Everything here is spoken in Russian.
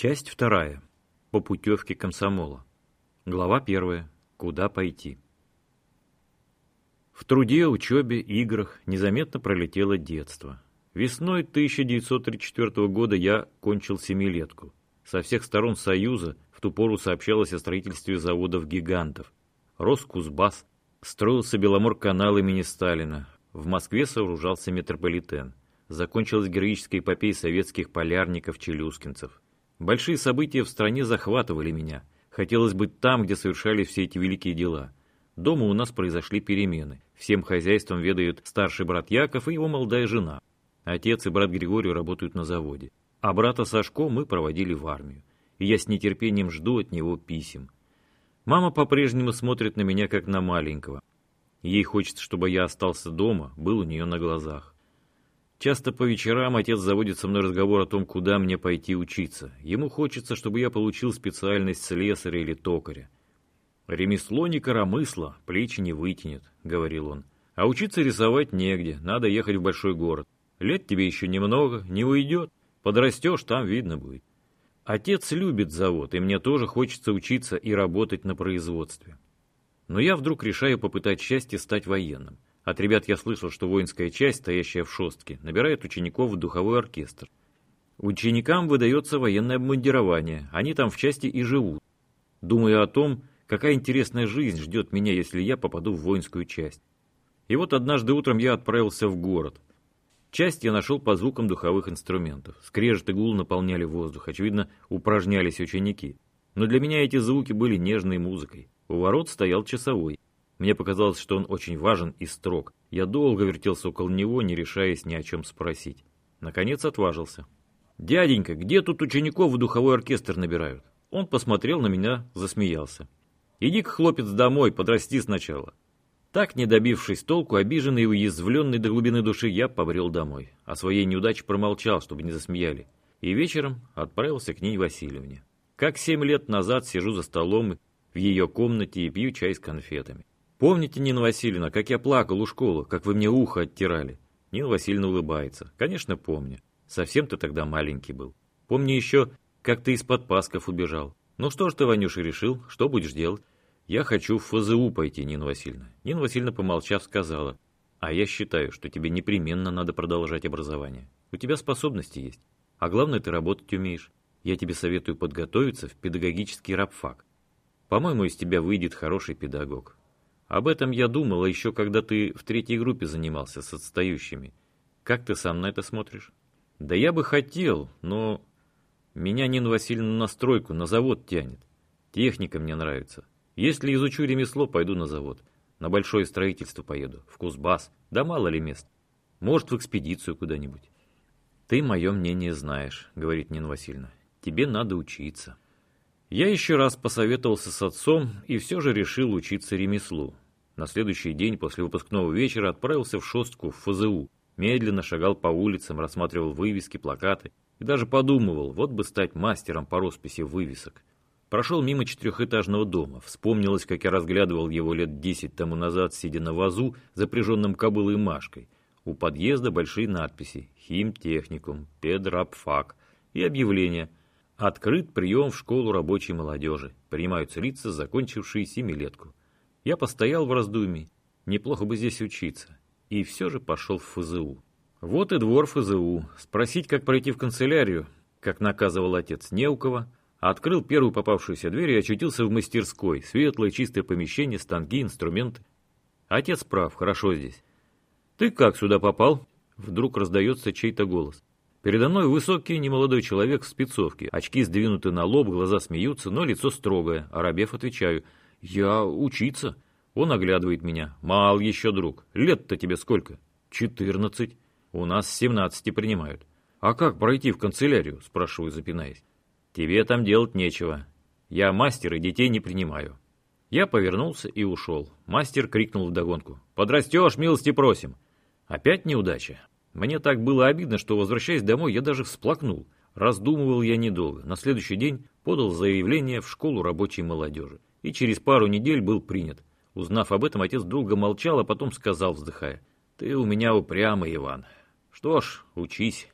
Часть вторая. По путевке комсомола. Глава первая. Куда пойти? В труде, учебе, играх незаметно пролетело детство. Весной 1934 года я кончил семилетку. Со всех сторон Союза в ту пору сообщалось о строительстве заводов-гигантов. Рос Кузбасс, строился Беломор-канал имени Сталина. В Москве сооружался метрополитен. Закончилась героическая эпопея советских полярников-челюскинцев. Большие события в стране захватывали меня. Хотелось быть там, где совершались все эти великие дела. Дома у нас произошли перемены. Всем хозяйством ведает старший брат Яков и его молодая жена. Отец и брат Григорий работают на заводе. А брата Сашко мы проводили в армию. И я с нетерпением жду от него писем. Мама по-прежнему смотрит на меня, как на маленького. Ей хочется, чтобы я остался дома, был у нее на глазах. Часто по вечерам отец заводит со мной разговор о том, куда мне пойти учиться. Ему хочется, чтобы я получил специальность слесаря или токаря. «Ремесло не коромысло, плечи не вытянет», — говорил он. «А учиться рисовать негде, надо ехать в большой город. Лет тебе еще немного, не уйдет. Подрастешь, там видно будет». Отец любит завод, и мне тоже хочется учиться и работать на производстве. Но я вдруг решаю попытать счастье стать военным. От ребят я слышал, что воинская часть, стоящая в шостке, набирает учеников в духовой оркестр. Ученикам выдается военное обмундирование, они там в части и живут. Думаю о том, какая интересная жизнь ждет меня, если я попаду в воинскую часть. И вот однажды утром я отправился в город. Часть я нашел по звукам духовых инструментов. Скрежет и гул наполняли воздух, очевидно, упражнялись ученики. Но для меня эти звуки были нежной музыкой. У ворот стоял часовой. Мне показалось, что он очень важен и строг. Я долго вертелся около него, не решаясь ни о чем спросить. Наконец отважился. «Дяденька, где тут учеников в духовой оркестр набирают?» Он посмотрел на меня, засмеялся. «Иди-ка, хлопец, домой, подрасти сначала». Так, не добившись толку, обиженный и уязвленный до глубины души, я побрел домой. О своей неудаче промолчал, чтобы не засмеяли. И вечером отправился к ней Васильевне. Как семь лет назад сижу за столом в ее комнате и пью чай с конфетами. Помните, Нина Васильевна, как я плакал у школы, как вы мне ухо оттирали? Нина Васильевна улыбается. Конечно, помню. Совсем ты тогда маленький был. Помню еще, как ты из-под пасков убежал. Ну что ж ты, Ванюша, решил? Что будешь делать? Я хочу в ФЗУ пойти, Нина Васильевна. Нина Васильевна, помолчав, сказала. А я считаю, что тебе непременно надо продолжать образование. У тебя способности есть. А главное, ты работать умеешь. Я тебе советую подготовиться в педагогический рабфак. По-моему, из тебя выйдет хороший педагог. Об этом я думала еще, когда ты в третьей группе занимался с отстающими. Как ты сам на это смотришь? Да я бы хотел, но меня Нина Васильевна на стройку, на завод тянет. Техника мне нравится. Если изучу ремесло, пойду на завод. На большое строительство поеду, в Кузбасс. Да мало ли мест. Может, в экспедицию куда-нибудь. Ты мое мнение знаешь, говорит Нина Васильевна. Тебе надо учиться. Я еще раз посоветовался с отцом и все же решил учиться ремеслу. На следующий день после выпускного вечера отправился в шостку в ФЗУ. Медленно шагал по улицам, рассматривал вывески, плакаты и даже подумывал, вот бы стать мастером по росписи вывесок. Прошел мимо четырехэтажного дома. Вспомнилось, как я разглядывал его лет десять тому назад, сидя на вазу, запряженном кобылой Машкой. У подъезда большие надписи «Химтехникум», «Педрапфак» и объявление Открыт прием в школу рабочей молодежи. Принимаются лица, закончившие семилетку. Я постоял в раздумье. Неплохо бы здесь учиться. И все же пошел в ФЗУ. Вот и двор ФЗУ. Спросить, как пройти в канцелярию, как наказывал отец, не у кого. Открыл первую попавшуюся дверь и очутился в мастерской. Светлое, чистое помещение, станки, инструменты. Отец прав, хорошо здесь. «Ты как сюда попал?» Вдруг раздается чей-то голос. Передо мной высокий немолодой человек в спецовке. Очки сдвинуты на лоб, глаза смеются, но лицо строгое. Оробев отвечаю. «Я учиться». Он оглядывает меня. «Мал еще, друг. Лет-то тебе сколько?» «Четырнадцать. У нас семнадцати принимают». «А как пройти в канцелярию?» Спрашиваю, запинаясь. «Тебе там делать нечего. Я мастер и детей не принимаю». Я повернулся и ушел. Мастер крикнул вдогонку. «Подрастешь, милости просим!» Опять неудача. Мне так было обидно, что, возвращаясь домой, я даже всплакнул. Раздумывал я недолго. На следующий день подал заявление в школу рабочей молодежи. И через пару недель был принят. Узнав об этом, отец долго молчал, а потом сказал, вздыхая, «Ты у меня упрямый, Иван. Что ж, учись».